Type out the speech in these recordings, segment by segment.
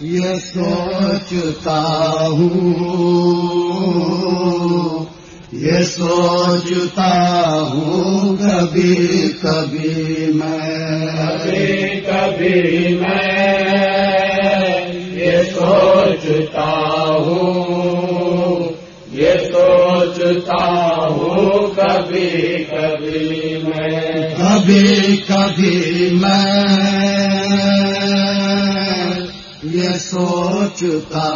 یہ سوچتا ہوں یہ سوچتا ہوں کبھی کبھی میں۔ کبھی میں یہ سوچتا ہوں یہ سوچتا ہوں کبھی کبھی میں۔ کبھی کبھی میں یہ سوچتا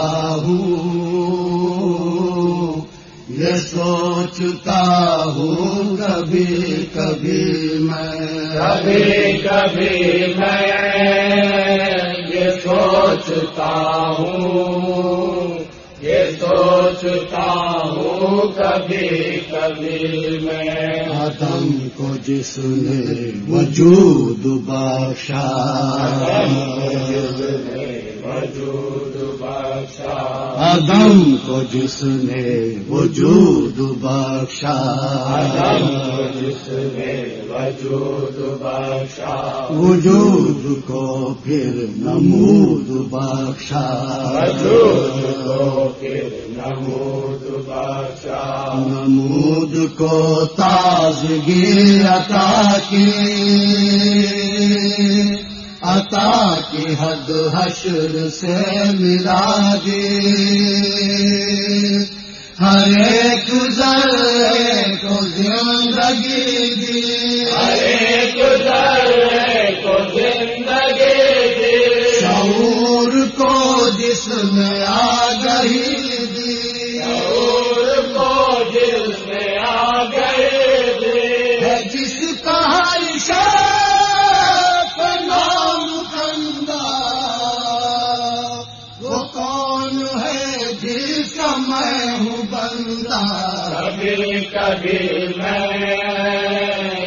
ہوں یہ سوچتا ہوں کبھی کبھی میں کبھی کبھی میں یہ سوچتا ہوں یہ سوچتا ہوں کبھی کبھی میں۔ آدم کو جس نے وجود بخشا وجود بخشا۔ آدم کو جس نے وجود بخشا۔ جس نے وجود بخشا۔ وجود کو پھر نمود بخشا۔ وجود کو پھر نمود بخشا۔ نمود کو تازگی عطا کی۔ عطا حد حشر سے ملا دی ہر ایک ذرے کو زندگی دی۔ ایک کبھی میں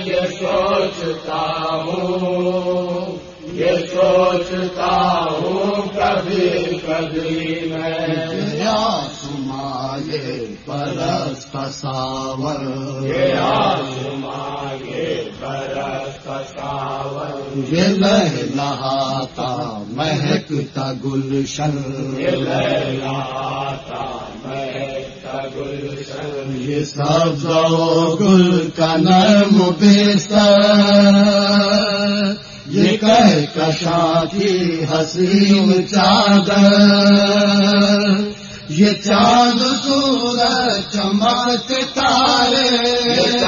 یہ سوچتا ہوں یہ سوچتا ہوں کبھی کبھی میں سمائے پرس تصاور یہ یہ لہ مہکتا گلشن یہ لہلاتا یہ سبز گل کا نرم بیسر یہ کہہ کشاں کی حسین چادر یہ چاند سورج چمک تارے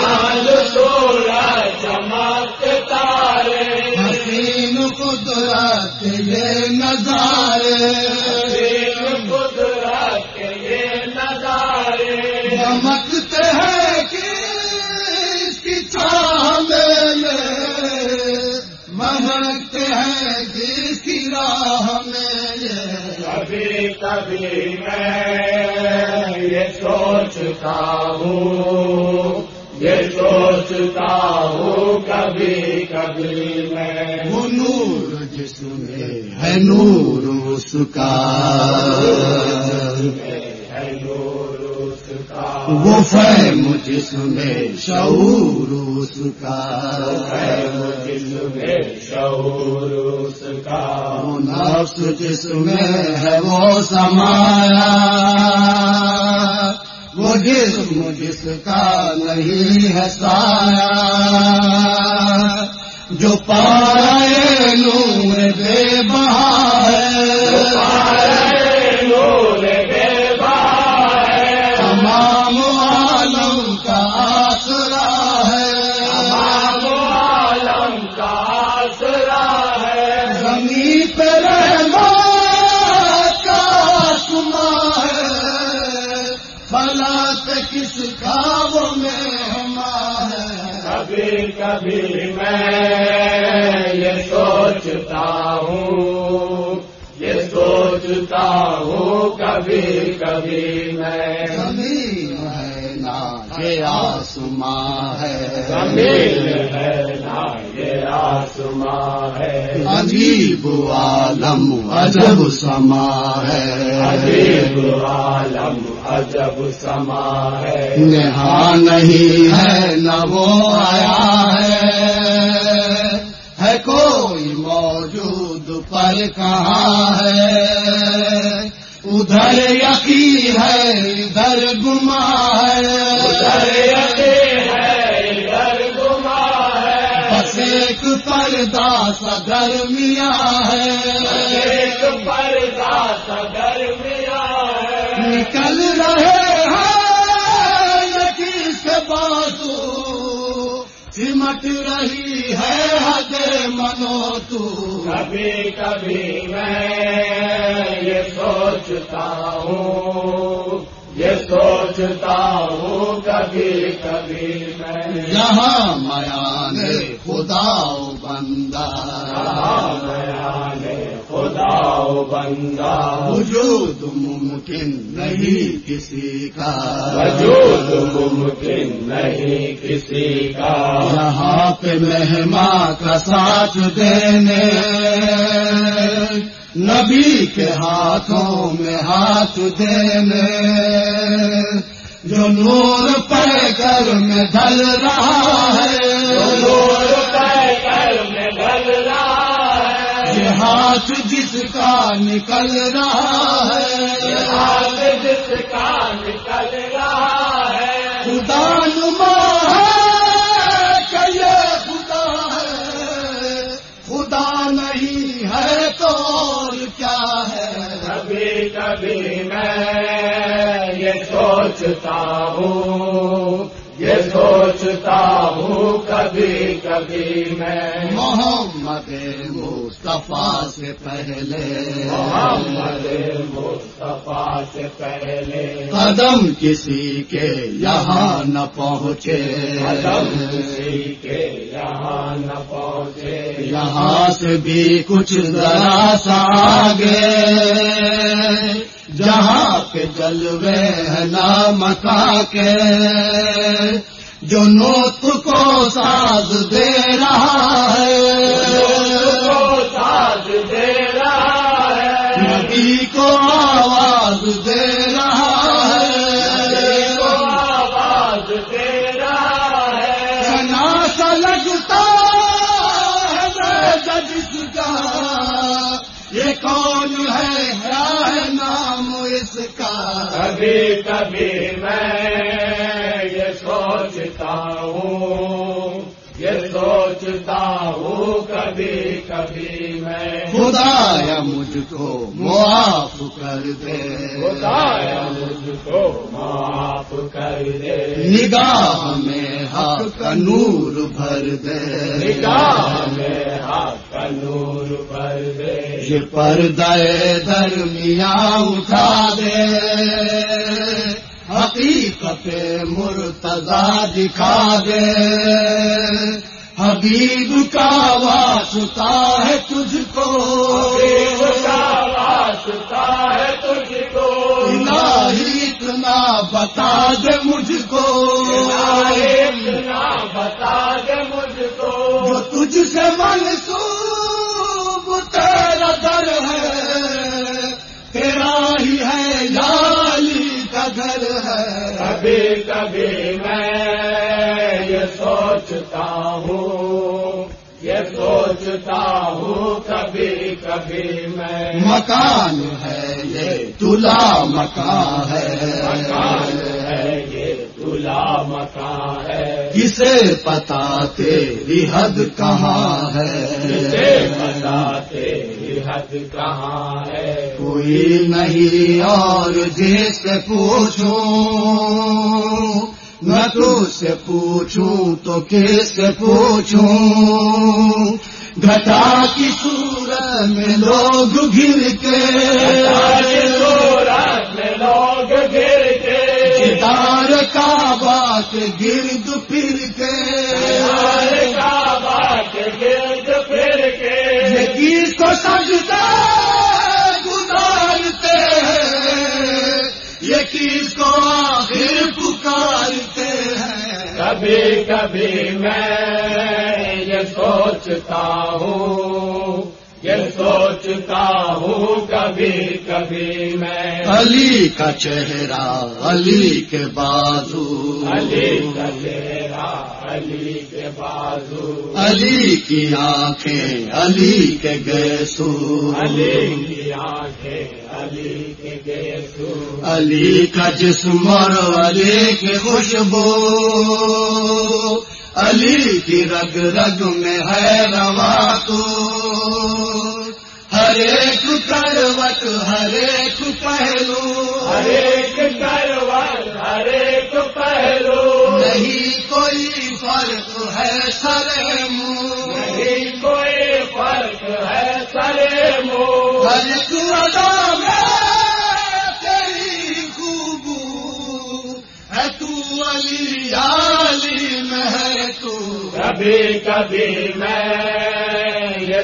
کبھی میں یہ سوچتا ہوں، یہ سوچتا ہوں کبھی کبھی میں۔ وہ نور جس میں ہے نور، اس کا۔ وہ فہم جس میں شعور اس کا۔ ہے میں شعور اس کا۔ وہ نفس جس میں ہے وہ سمایا۔ وہ جسم جس کا نہیں ہے سایہ۔ جو پائے نور بے بہا زمین ہے۔ نا یہ آسماں ہے زمین ہے نا یہ آسماں ہے عجیب عالم عجب سما ہے عجیب عالم عجب سما ہے نہا نہیں ہے نہ وہ آیا ہے ہے کوئی موجود پر کہاں ہے ادھر ادھر گما ہے۔ بس ایک پردہ صدر میاں ہے۔ نکل رہے ہیں یقین سے بازو۔ سمٹ رہی ہے حد منو تو کبھی کبھی میں یہ سوچتا ہوں۔ یہ سوچتا ہوں کبھی کبھی میں۔ یہاں میان خدا بندہ۔ بیان خدا بندہ۔ وجود ممکن نہیں کسی کا۔ وجود ممکن نہیں کسی کا۔ یہاں پہ مہماں کا ساتھ دینے۔ نبی کے ہاتھوں میں ہاتھ دینے جو نور پہ کر میں ڈھل رہا ہے۔ نور پہ کر میں ڈل رہا ہے۔ یہ ہاتھ جس کا نکل رہا ہے۔ ہاتھ جس کا نکل رہا ہے۔ خدا سوچتا ہوں یہ سوچتا ہوں کبھی کبھی میں۔ محمد مصطفیٰ سے پہلے۔ محمد مصطفیٰ سے پہلے۔ قدم کسی کے یہاں نہ پہنچے۔ قدم کسی کے یہاں نہ پہنچے۔ یہاں سے بھی کچھ ذرا سا آگے۔ جہاں کے جلوے ہے نامکا کے جو نوت کو ساز دے رہا ہے۔ سوچتا ہوں یہ سوچتا ہوں کبھی کبھی میں۔ خدا یا مجھ کو معاف کر دے۔ خدایا مجھ کو معاف کر دے۔ نگاہ میں حق کا نور بھر دے۔ نگاہ میں ہاتھ کا نور بھر دے۔ یہ پردہ درمیاں اٹھا دے۔ حقیقت مرتضا دکھا دے۔ حبیب کا واسطہ ہے تجھ کو۔ واسطہ ہے تجھ کو۔ الہی اتنا بتا دے مجھ کو۔ اتنا بتا دے مجھ کو۔ جو تجھ سے منسوب مکان ہے یہ تلا مکان مکان ہے یہ دلا مکان ہے۔ کسے پتا تیری حد کہاں ہے؟ بتا تیری حد کہاں ہے؟ کوئی نہیں اور جس سے پوچھوں میں تو سے پوچھوں تو کس سے پوچھوں؟ گھٹا کی صورت میں لوگ گر کے رات میں لوگ گر کے ستار کا بات گرد پھر کے گرد پھر کے کس کو سجدہ گزارتے ہیں کس کو آخر پکارتے ہیں کبھی کبھی میں یہ سوچتا ہوں یہ سوچتا ہوں کبھی کبھی میں۔ علی کا چہرہ علی کے بازو۔ علی کا چہرہ علی کے بازو۔ علی کی آنکھیں علی کے گیسو۔ علی کی آنکھیں علی کے گیسو۔ علی کا جسم اور علی کی خوشبو۔ علی کی رگ رگ میں ہے روا تو۔ ہر ایک کروٹ ہر ایک پہلو۔ ہر ایک کروٹ ہر ایک پہلو۔ نہیں کوئی فرق ہے سر منہ۔ نہیں کوئی فرق ہے سرے منہ۔ ہر ادا میں تیری خوبو۔ ہے تو علی میں ہے تو۔ کبھی کبھی میں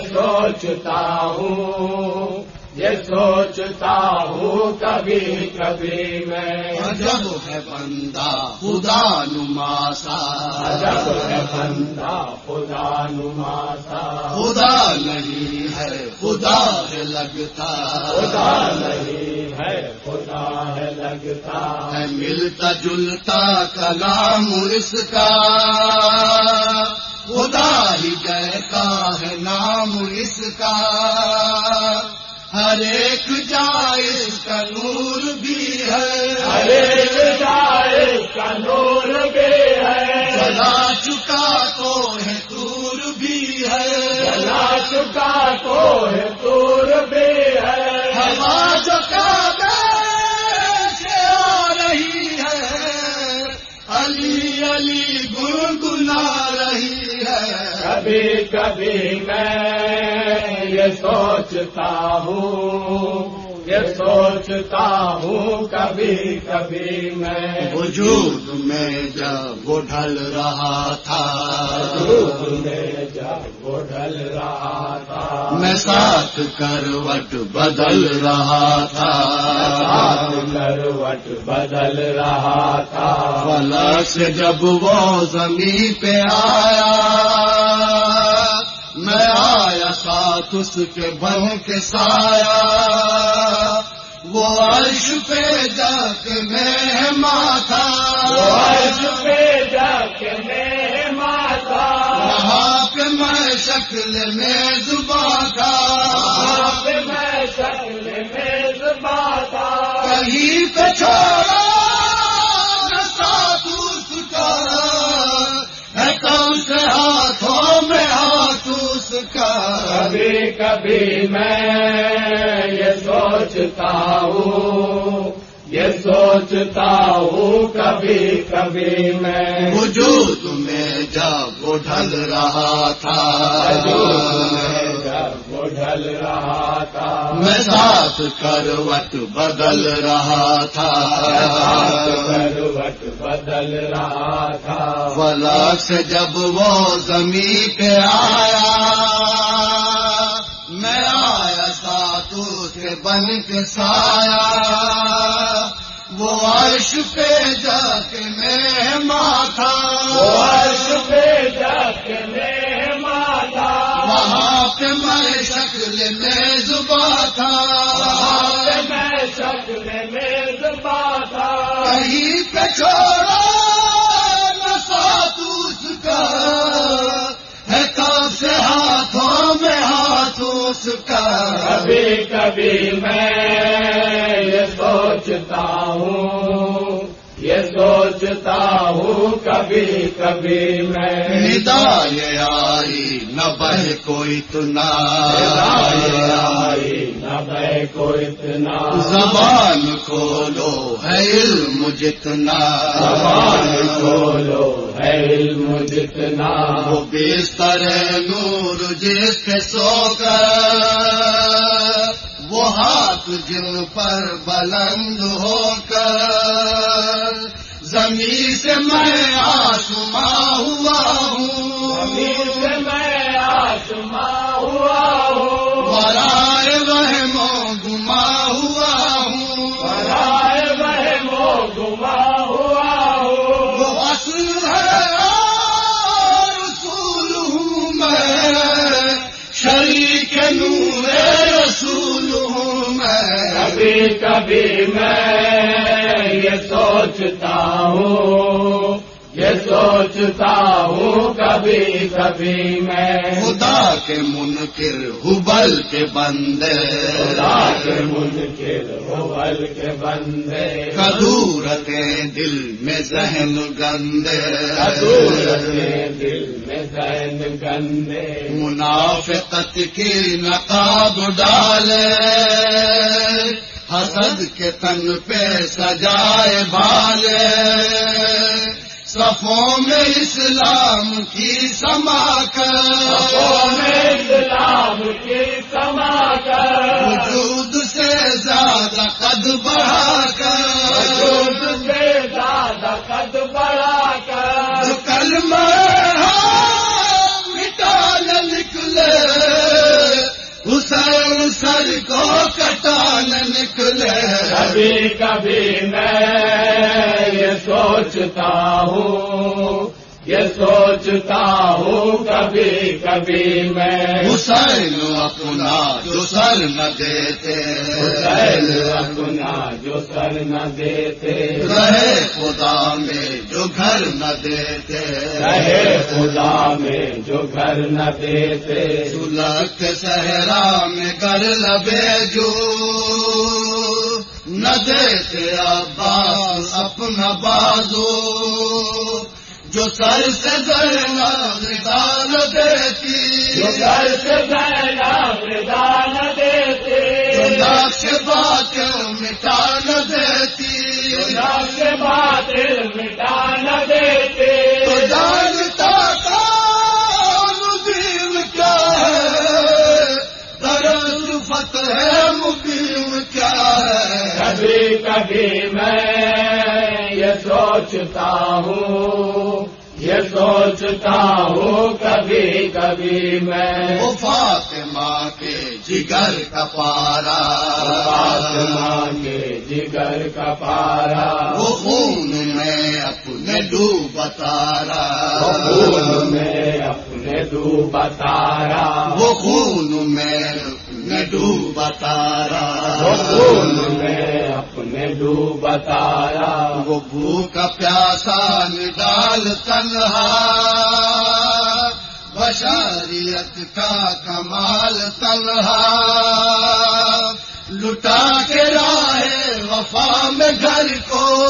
سوچتا ہوں یہ سوچتا ہوں کبھی کبھی میں۔ جب ہے بندہ خدا نماسا جب ہے بندہ خدا نماسا خدا نہیں ہے خدا ہے لگتا۔ خدا نہیں ہے خدا ہے لگتا۔ ہے ملتا جلتا کلام اس کا۔ خدا ہی جیسا ہے نام اس کا۔ ہر ایک جائز کا نور بھی ہے۔ ہر ایک جائے کا نور بھی ہے۔ جلا چکا تو ہے دور بھی ہے۔ جلا چکا تو ہے دور بھی ہے۔ ہوا کبھی کبھی میں یہ سوچتا ہوں یہ سوچتا ہوں کبھی کبھی میں وجود میں جب وہ ڈھل رہا تھا۔ دھوپ میں جب وہ ڈھل رہا تھا میں ساتھ کروٹ بدل رہا تھا۔ ساتھ کروٹ بدل رہا تھا۔ فلا سے جب وہ زمین پہ آیا۔ ساتھ اس کے بن کے سایا وہ عرش پہ جا کے میں ماتا عرش پہ جا کے میں ماتا وہاں پہ میں شکل میں زباں کا آپ میں شکل میں زباتا کہیں پہ چھوڑا نہ ساتھ اس کا۔ ہے کون سے ہاتھوں کا۔ کبھی کبھی میں یہ سوچتا ہوں یہ سوچتا ہوں کبھی کبھی میں۔ وجود میں جب وہ ڈھل رہا تھا۔ ڈھل رہا تھا۔ میں ساتھ کروٹ بدل رہا تھا۔ کروٹ بدل رہا تھا۔ فلا سے جب وہ زمین پہ آیا میں آیا ساتھ اس کے بن کے سایا وہ عرش پہ جا کے میں ماتھا میں شکل میں زبا تھا۔ میں شکل میں زباتا کہیں پہ چھوڑا نہ ساتھ اس کا۔ ہے کب سے ہاتھوں میں ہاتھ اس کا۔ کبھی کبھی میں یہ سوچتا ہوں یہ سوچتا ہوں کبھی کبھی میں ندا یہ آئی نہ بہ کوئی اتنا۔ آئی کو اتنا زبان کھولو ہے علم جتنا۔ زبان کھولو ہے علم جتنا وہ بستر نور جس کے سو کر، وہ ہاتھ جن پر بلند ہو کر۔ زمین سے میں آسماں ہوا زمین ہوں۔ سے آسماں ہوا ہوں۔ برائے وہ گما ہوا ہوں۔ برائے بہمو گما ہوا ہوں۔ وہ اصل ہے رسول ہوں میں۔ شریک نور رسول ہوں میں۔ کبھی کبھی میں۔ سوچتا ہوں کبھی کبھی میں۔ خدا کے منکر حبل کے بندے۔ خدا کے منکر حبل کے بندے۔ کدورتیں دل میں ذہن گندے۔ حضورت دل میں ذہن گندے۔ منافقت کی نقاب ڈالے۔ حسد کے تن پہ سجائے بالے۔ صفوں میں اسلام کی سما کر۔ اسلام کی سما کر۔ وجود سے زیادہ قد بڑھا کر۔ وجود سے زیادہ قد بڑھا سر سر کو کٹان نکلے۔ کبھی کبھی میں یہ سوچتا ہوں یہ سوچتا ہوں کبھی میں حسین اپنا جو سر نہ دیتے۔ حسین اپنا جو سر نہ دیتے۔ رہے خدا میں جو گھر نہ دیتے۔ رہے خدا میں جو گھر نہ دیتے۔ سلک صحرا میں کر لبے جو نہ دیتے عباس اپنا بازو۔ جو سر سے گرنا نکال دیتی جو گھر سے گہنا مدا نہ دیتے جو سے بات مٹا نہ دیتی نام سے بات مٹا سوچتا ہوں یہ سوچتا ہوں کبھی کبھی میں۔ فاطمہ کے جگر کا پارا۔ فاطمہ کے جگر کا پارا۔ وہ خون میں اپنے ڈوب تارا۔ خون میں اپنے دو بتارا وہ خون میں اپنے ڈوب تارا۔ خون میں اپنے دو بتارا وہ بھوکا پیاسا نڈال تنہا۔ بشاریت کا کمال تنہا۔ لٹا کے راہ وفا میں گھر کو۔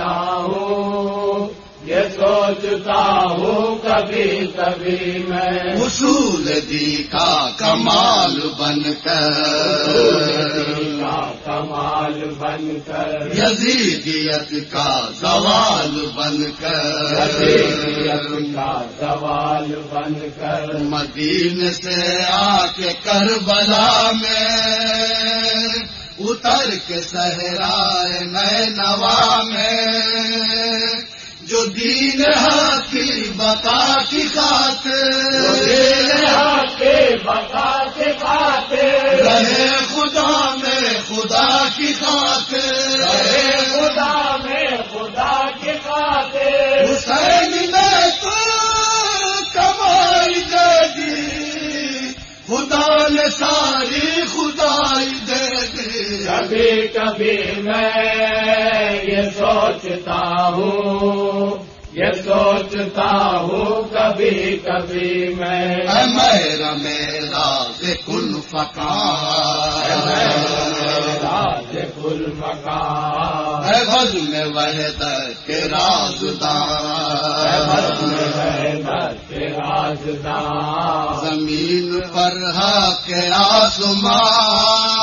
سوچتا ہوں یہ سوچتا ہوں کبھی کبھی میں۔ اصول دی کا کمال بن کر۔ کا کمال بن کر۔ یزیدیت کا زوال بن کر۔ کا سوال بن کر۔ مدین سے آ کے کربلا میں۔ اتر کے صحرائے میں نوا میں۔ جو دین کی بقا کی خاطر۔ بتا کے خاطر۔ رہے خدا میں خدا کی خاطر۔ خدا میں خدا کے خاطر۔ حسین میں تو کمائی دے دی۔ خدا نے ساری کبھی میں یہ سوچتا ہوں یہ سوچتا ہوں کبھی کبھی میں۔ میرا میرا سے کل گل مکان اے غز میں وحد کے رازدان کے رازدان زمین پر ہا کے آسمان۔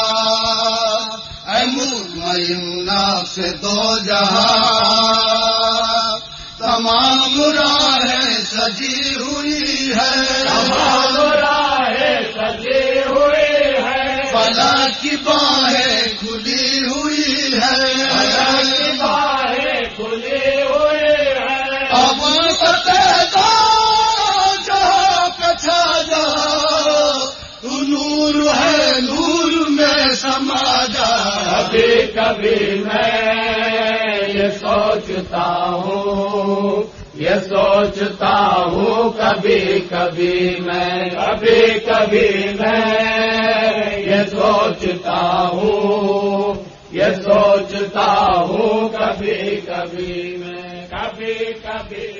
میمنا سے دو جہاں تمام راہیں سجی ہوئی ہے۔ راہ سجے ہوئے ہیں فلا کی باہیں کھلی ہوئی ہے۔ کبھی میں یہ سوچتا ہوں، یہ سوچتا ہوں کبھی کبھی میں، کبھی کبھی میں یہ سوچتا ہوں، یہ سوچتا ہوں کبھی کبھی میں، کبھی کبھی